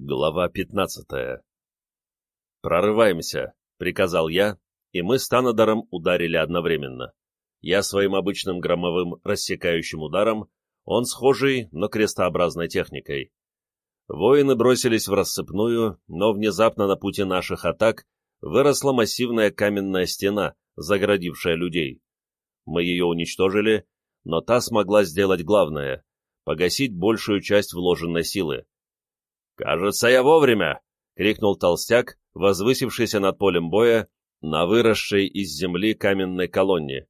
Глава пятнадцатая «Прорываемся», — приказал я, и мы с Танадором ударили одновременно. Я своим обычным громовым рассекающим ударом, он схожий, но крестообразной техникой. Воины бросились в рассыпную, но внезапно на пути наших атак выросла массивная каменная стена, загородившая людей. Мы ее уничтожили, но та смогла сделать главное — погасить большую часть вложенной силы. «Кажется, я вовремя!» — крикнул толстяк, возвысившийся над полем боя на выросшей из земли каменной колонне.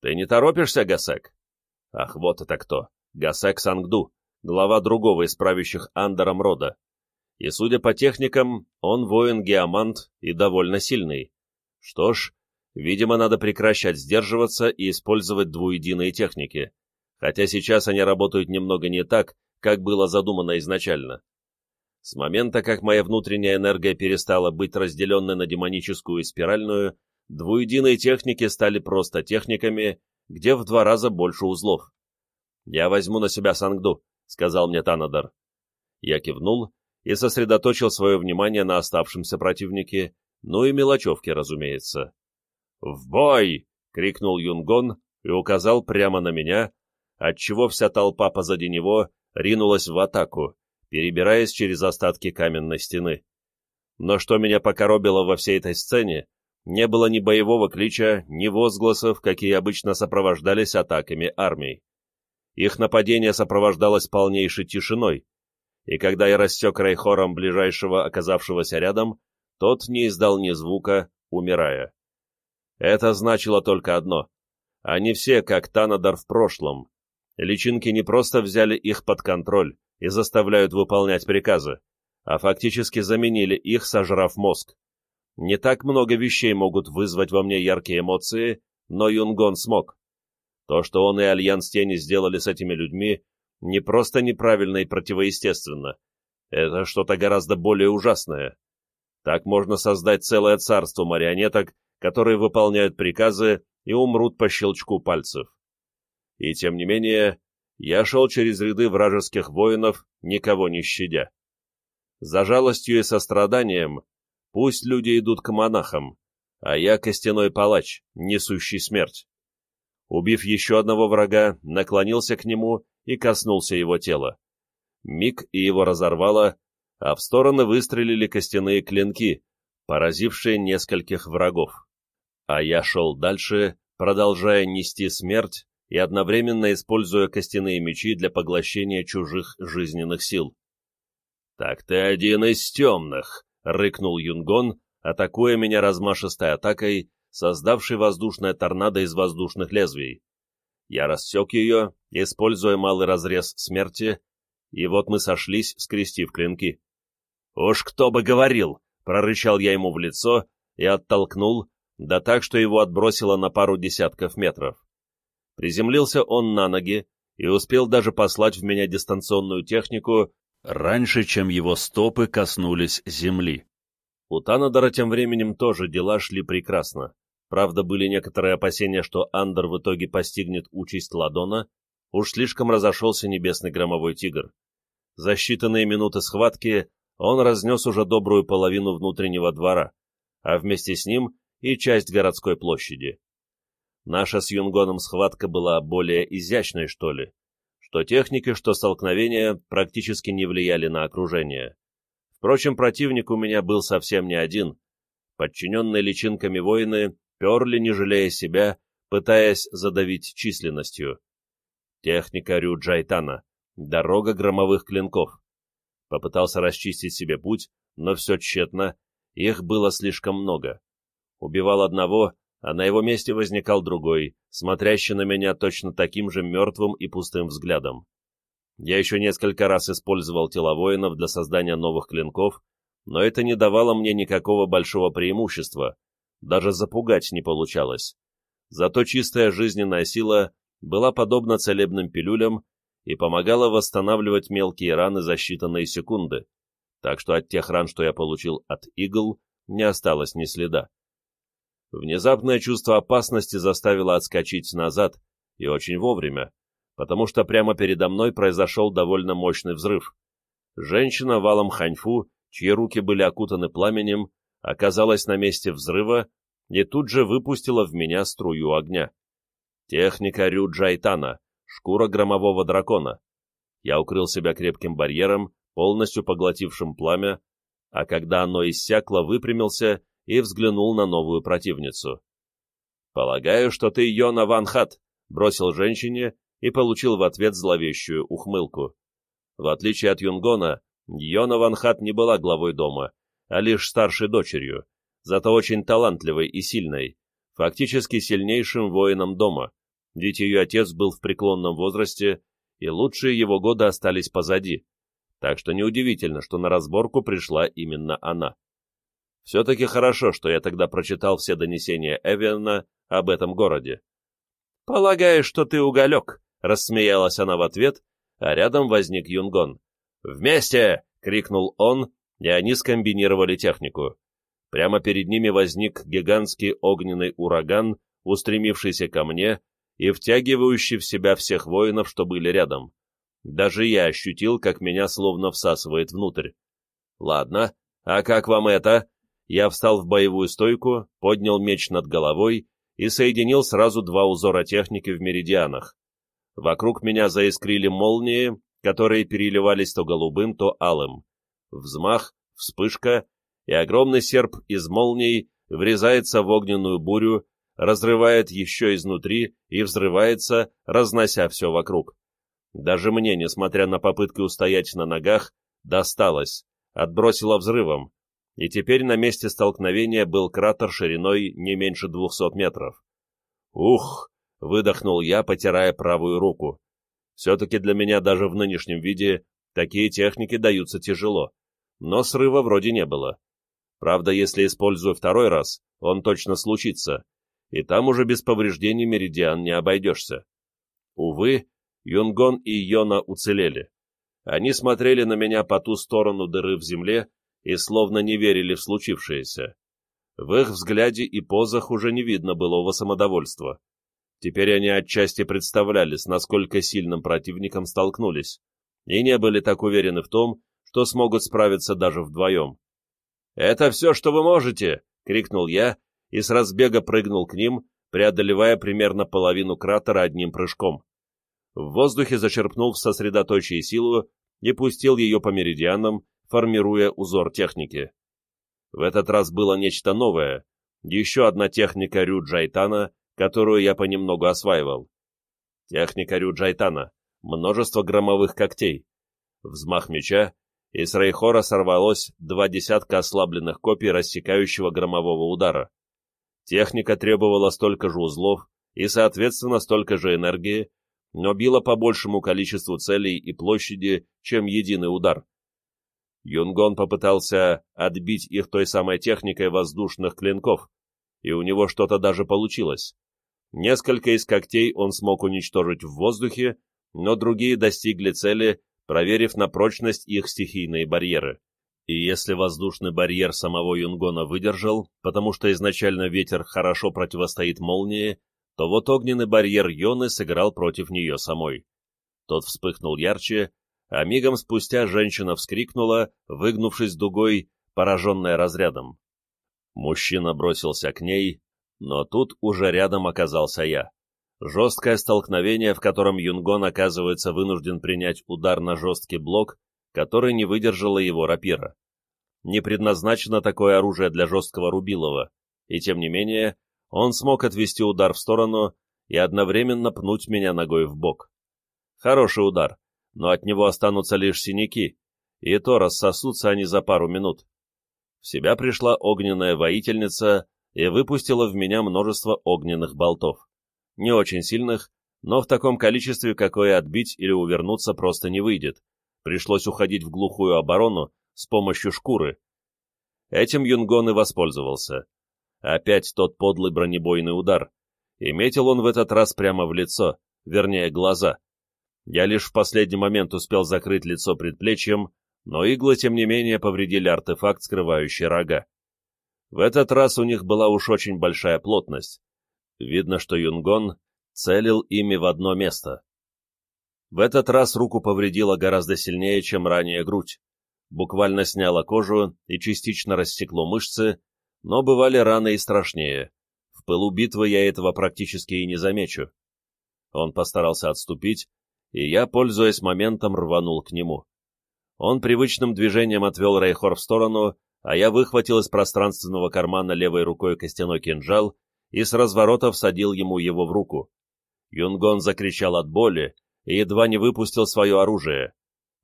«Ты не торопишься, Гасек?» «Ах, вот это кто! Гасек Сангду, глава другого из правящих Андером рода. И, судя по техникам, он воин-геомант и довольно сильный. Что ж, видимо, надо прекращать сдерживаться и использовать двуединые техники, хотя сейчас они работают немного не так, как было задумано изначально. С момента, как моя внутренняя энергия перестала быть разделенной на демоническую и спиральную, двуединые техники стали просто техниками, где в два раза больше узлов. «Я возьму на себя Сангду», — сказал мне Танадар. Я кивнул и сосредоточил свое внимание на оставшемся противнике, ну и мелочевке, разумеется. «В бой!» — крикнул Юнгон и указал прямо на меня, отчего вся толпа позади него ринулась в атаку, перебираясь через остатки каменной стены. Но что меня покоробило во всей этой сцене, не было ни боевого клича, ни возгласов, какие обычно сопровождались атаками армий. Их нападение сопровождалось полнейшей тишиной, и когда я рассек райхором ближайшего оказавшегося рядом, тот не издал ни звука, умирая. Это значило только одно. Они все, как Танадар в прошлом. Личинки не просто взяли их под контроль, и заставляют выполнять приказы, а фактически заменили их, сожрав мозг. Не так много вещей могут вызвать во мне яркие эмоции, но Юнгон смог. То, что он и Альянс Тени сделали с этими людьми, не просто неправильно и противоестественно. Это что-то гораздо более ужасное. Так можно создать целое царство марионеток, которые выполняют приказы и умрут по щелчку пальцев. И тем не менее, я шел через ряды вражеских воинов, никого не щадя. За жалостью и состраданием пусть люди идут к монахам, а я костяной палач, несущий смерть. Убив еще одного врага, наклонился к нему и коснулся его тела. Миг и его разорвало, а в стороны выстрелили костяные клинки, поразившие нескольких врагов. А я шел дальше, продолжая нести смерть и одновременно используя костяные мечи для поглощения чужих жизненных сил. «Так ты один из темных!» — рыкнул Юнгон, атакуя меня размашистой атакой, создавшей воздушное торнадо из воздушных лезвий. Я рассек ее, используя малый разрез смерти, и вот мы сошлись, скрестив клинки. «Уж кто бы говорил!» — прорычал я ему в лицо и оттолкнул, да так, что его отбросило на пару десятков метров. Приземлился он на ноги и успел даже послать в меня дистанционную технику раньше, чем его стопы коснулись земли. У Танадора тем временем тоже дела шли прекрасно. Правда, были некоторые опасения, что Андер в итоге постигнет участь Ладона, уж слишком разошелся небесный громовой тигр. За считанные минуты схватки он разнес уже добрую половину внутреннего двора, а вместе с ним и часть городской площади. Наша с Юнгоном схватка была более изящной, что ли. Что техники, что столкновения практически не влияли на окружение. Впрочем, противник у меня был совсем не один. Подчиненные личинками воины перли, не жалея себя, пытаясь задавить численностью. Техника Рюджайтана. Дорога громовых клинков. Попытался расчистить себе путь, но все тщетно, их было слишком много. Убивал одного, а на его месте возникал другой, смотрящий на меня точно таким же мертвым и пустым взглядом. Я еще несколько раз использовал тела воинов для создания новых клинков, но это не давало мне никакого большого преимущества, даже запугать не получалось. Зато чистая жизненная сила была подобна целебным пилюлям и помогала восстанавливать мелкие раны за считанные секунды, так что от тех ран, что я получил от игл, не осталось ни следа. Внезапное чувство опасности заставило отскочить назад, и очень вовремя, потому что прямо передо мной произошел довольно мощный взрыв. Женщина валом ханьфу, чьи руки были окутаны пламенем, оказалась на месте взрыва и тут же выпустила в меня струю огня. Техника Рю Джайтана, шкура громового дракона. Я укрыл себя крепким барьером, полностью поглотившим пламя, а когда оно иссякло, выпрямился и взглянул на новую противницу. «Полагаю, что ты Йона Ван Хат», — бросил женщине и получил в ответ зловещую ухмылку. В отличие от Юнгона, Йона Ван Хат не была главой дома, а лишь старшей дочерью, зато очень талантливой и сильной, фактически сильнейшим воином дома, ведь ее отец был в преклонном возрасте, и лучшие его годы остались позади, так что неудивительно, что на разборку пришла именно она. Все-таки хорошо, что я тогда прочитал все донесения Эвиана об этом городе. «Полагаю, что ты уголек», — рассмеялась она в ответ, а рядом возник Юнгон. «Вместе!» — крикнул он, и они скомбинировали технику. Прямо перед ними возник гигантский огненный ураган, устремившийся ко мне и втягивающий в себя всех воинов, что были рядом. Даже я ощутил, как меня словно всасывает внутрь. «Ладно, а как вам это?» Я встал в боевую стойку, поднял меч над головой и соединил сразу два узора техники в меридианах. Вокруг меня заискрили молнии, которые переливались то голубым, то алым. Взмах, вспышка, и огромный серп из молний врезается в огненную бурю, разрывает еще изнутри и взрывается, разнося все вокруг. Даже мне, несмотря на попытки устоять на ногах, досталось, отбросило взрывом, и теперь на месте столкновения был кратер шириной не меньше двухсот метров. «Ух!» — выдохнул я, потирая правую руку. «Все-таки для меня даже в нынешнем виде такие техники даются тяжело, но срыва вроде не было. Правда, если использую второй раз, он точно случится, и там уже без повреждений меридиан не обойдешься. Увы, Юнгон и Йона уцелели. Они смотрели на меня по ту сторону дыры в земле и словно не верили в случившееся. В их взгляде и позах уже не видно былого самодовольства. Теперь они отчасти представляли, с насколько сильным противником столкнулись, и не были так уверены в том, что смогут справиться даже вдвоем. «Это все, что вы можете!» — крикнул я и с разбега прыгнул к ним, преодолевая примерно половину кратера одним прыжком в воздухе зачерпнул в сосредоточие силу и пустил ее по меридианам, формируя узор техники. В этот раз было нечто новое, еще одна техника Рю Джайтана, которую я понемногу осваивал. Техника Рю Джайтана, множество громовых когтей. Взмах меча, и с Рейхора сорвалось два десятка ослабленных копий рассекающего громового удара. Техника требовала столько же узлов и, соответственно, столько же энергии, но била по большему количеству целей и площади, чем единый удар. Юнгон попытался отбить их той самой техникой воздушных клинков, и у него что-то даже получилось. Несколько из когтей он смог уничтожить в воздухе, но другие достигли цели, проверив на прочность их стихийные барьеры. И если воздушный барьер самого Юнгона выдержал, потому что изначально ветер хорошо противостоит молнии, то вот огненный барьер Йоны сыграл против нее самой. Тот вспыхнул ярче, а мигом спустя женщина вскрикнула, выгнувшись дугой, пораженная разрядом. Мужчина бросился к ней, но тут уже рядом оказался я. Жесткое столкновение, в котором Юнгон оказывается вынужден принять удар на жесткий блок, который не выдержала его рапира. Не предназначено такое оружие для жесткого рубилова, и тем не менее он смог отвести удар в сторону и одновременно пнуть меня ногой в бок. Хороший удар, но от него останутся лишь синяки, и то рассосутся они за пару минут. В себя пришла огненная воительница и выпустила в меня множество огненных болтов. Не очень сильных, но в таком количестве, какое отбить или увернуться просто не выйдет. Пришлось уходить в глухую оборону с помощью шкуры. Этим Юнгон и воспользовался. Опять тот подлый бронебойный удар. И метил он в этот раз прямо в лицо, вернее, глаза. Я лишь в последний момент успел закрыть лицо предплечьем, но иглы, тем не менее, повредили артефакт, скрывающий рога. В этот раз у них была уж очень большая плотность. Видно, что Юнгон целил ими в одно место. В этот раз руку повредила гораздо сильнее, чем ранее грудь. Буквально сняло кожу и частично рассекло мышцы, но бывали раны и страшнее. В пылу битвы я этого практически и не замечу. Он постарался отступить, и я, пользуясь моментом, рванул к нему. Он привычным движением отвел Рейхор в сторону, а я выхватил из пространственного кармана левой рукой костяной кинжал и с разворота всадил ему его в руку. Юнгон закричал от боли и едва не выпустил свое оружие.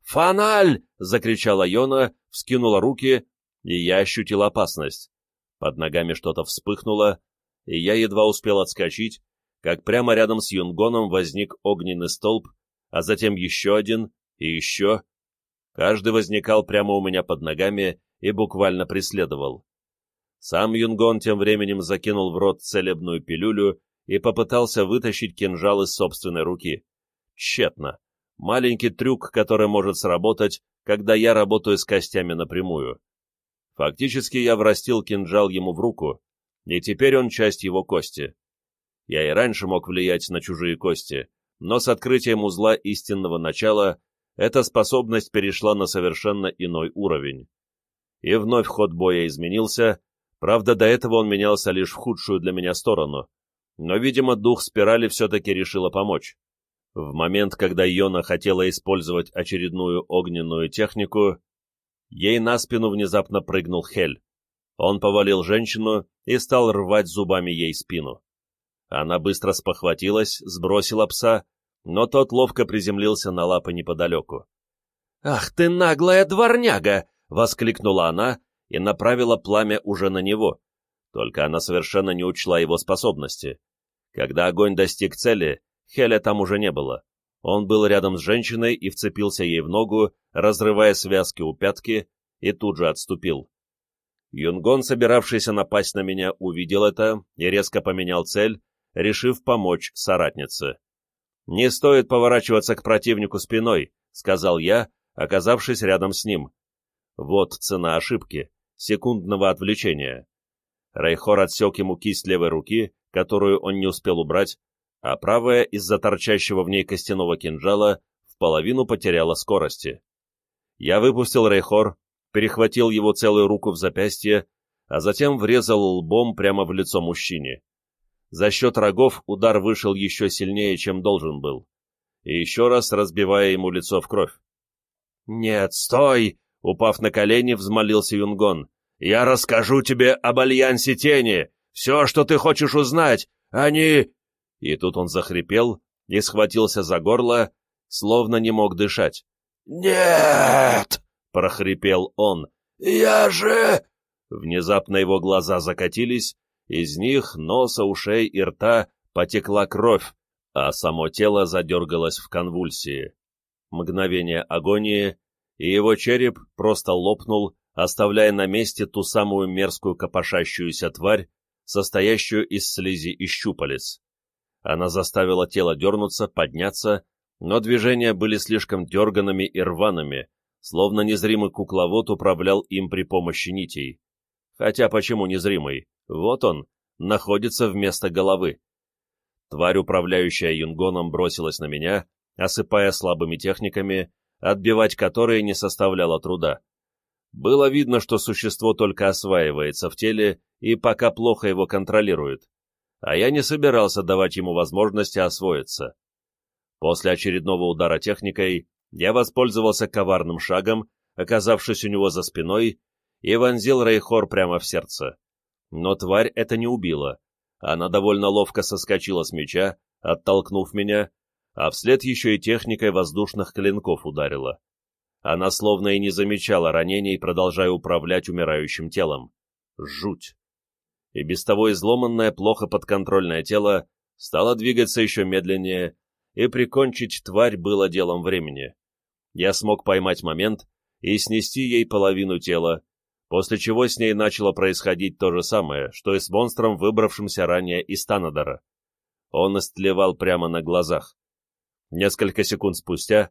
«Фаналь!» — закричала Йона, вскинула руки, и я ощутил опасность. Под ногами что-то вспыхнуло, и я едва успел отскочить, как прямо рядом с Юнгоном возник огненный столб, а затем еще один и еще. Каждый возникал прямо у меня под ногами и буквально преследовал. Сам Юнгон тем временем закинул в рот целебную пилюлю и попытался вытащить кинжал из собственной руки. Тщетно. Маленький трюк, который может сработать, когда я работаю с костями напрямую. Фактически я врастил кинжал ему в руку, и теперь он часть его кости. Я и раньше мог влиять на чужие кости, но с открытием узла истинного начала эта способность перешла на совершенно иной уровень. И вновь ход боя изменился, правда, до этого он менялся лишь в худшую для меня сторону, но, видимо, дух спирали все-таки решила помочь. В момент, когда Йона хотела использовать очередную огненную технику, ей на спину внезапно прыгнул Хель. Он повалил женщину и стал рвать зубами ей спину. Она быстро спохватилась, сбросила пса, но тот ловко приземлился на лапы неподалеку. «Ах ты наглая дворняга!» — воскликнула она и направила пламя уже на него. Только она совершенно не учла его способности. Когда огонь достиг цели, Хеля там уже не было. Он был рядом с женщиной и вцепился ей в ногу, разрывая связки у пятки, и тут же отступил. Юнгон, собиравшийся напасть на меня, увидел это и резко поменял цель, решив помочь соратнице. «Не стоит поворачиваться к противнику спиной», — сказал я, оказавшись рядом с ним. Вот цена ошибки, секундного отвлечения. Рейхор отсек ему кисть левой руки, которую он не успел убрать, а правая, из-за торчащего в ней костяного кинжала, в половину потеряла скорости. Я выпустил Рейхор, перехватил его целую руку в запястье, а затем врезал лбом прямо в лицо мужчине. За счет рогов удар вышел еще сильнее, чем должен был, и еще раз разбивая ему лицо в кровь. «Нет, стой!» — упав на колени, взмолился Юнгон. «Я расскажу тебе об Альянсе Тени! Все, что ты хочешь узнать! Они...» И тут он захрипел и схватился за горло, словно не мог дышать. «Нет!» — прохрипел он. «Я же...» Внезапно его глаза закатились, из них, носа, ушей и рта потекла кровь, а само тело задергалось в конвульсии. Мгновение агонии, и его череп просто лопнул, оставляя на месте ту самую мерзкую копошащуюся тварь, состоящую из слизи и щупалец. Она заставила тело дернуться, подняться, но движения были слишком дерганными и рваными, словно незримый кукловод управлял им при помощи нитей. Хотя почему незримый? Вот он, находится вместо головы. Тварь, управляющая юнгоном, бросилась на меня, осыпая слабыми техниками, отбивать которые не составляло труда. Было видно, что существо только осваивается в теле и пока плохо его контролирует, а я не собирался давать ему возможности освоиться. После очередного удара техникой я воспользовался коварным шагом, оказавшись у него за спиной, и вонзил Рейхор прямо в сердце. Но тварь это не убила. Она довольно ловко соскочила с меча, оттолкнув меня, а вслед еще и техникой воздушных клинков ударила. Она словно и не замечала ранений, продолжая управлять умирающим телом. Жуть! И без того изломанное, плохо подконтрольное тело стало двигаться еще медленнее, и прикончить тварь было делом времени. Я смог поймать момент и снести ей половину тела, после чего с ней начало происходить то же самое, что и с монстром, выбравшимся ранее из Танадора. Он истлевал прямо на глазах. Несколько секунд спустя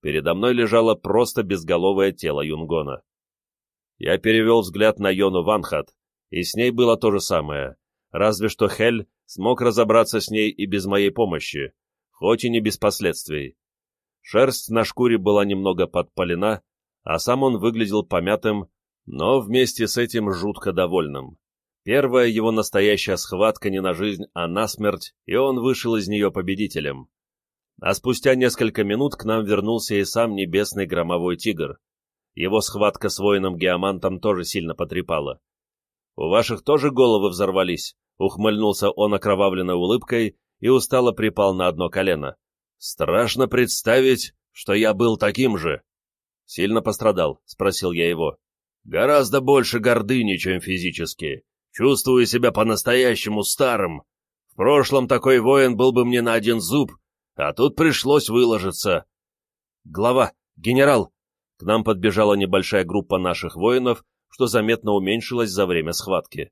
передо мной лежало просто безголовое тело Юнгона. Я перевел взгляд на Йону Ванхат, и с ней было то же самое, разве что Хель смог разобраться с ней и без моей помощи, хоть и не без последствий. Шерсть на шкуре была немного подпалена, а сам он выглядел помятым, но вместе с этим жутко довольным. Первая его настоящая схватка не на жизнь, а на смерть, и он вышел из нее победителем. А спустя несколько минут к нам вернулся и сам небесный громовой тигр. Его схватка с воином-геомантом тоже сильно потрепала. «У ваших тоже головы взорвались?» — ухмыльнулся он окровавленной улыбкой и устало припал на одно колено. «Страшно представить, что я был таким же». «Сильно пострадал?» — спросил я его. «Гораздо больше гордыни, чем физически. Чувствую себя по-настоящему старым. В прошлом такой воин был бы мне на один зуб, а тут пришлось выложиться. Глава, генерал, к нам подбежала небольшая группа наших воинов, что заметно уменьшилось за время схватки.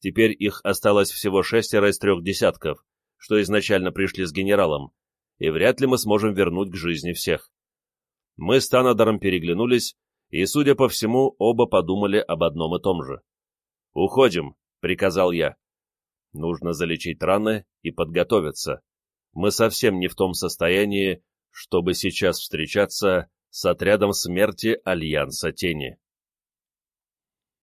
Теперь их осталось всего шестеро из трех десятков, что изначально пришли с генералом, и вряд ли мы сможем вернуть к жизни всех. Мы с Танадором переглянулись, и, судя по всему, оба подумали об одном и том же. «Уходим», — приказал я. «Нужно залечить раны и подготовиться мы совсем не в том состоянии, чтобы сейчас встречаться с отрядом смерти Альянса Тени.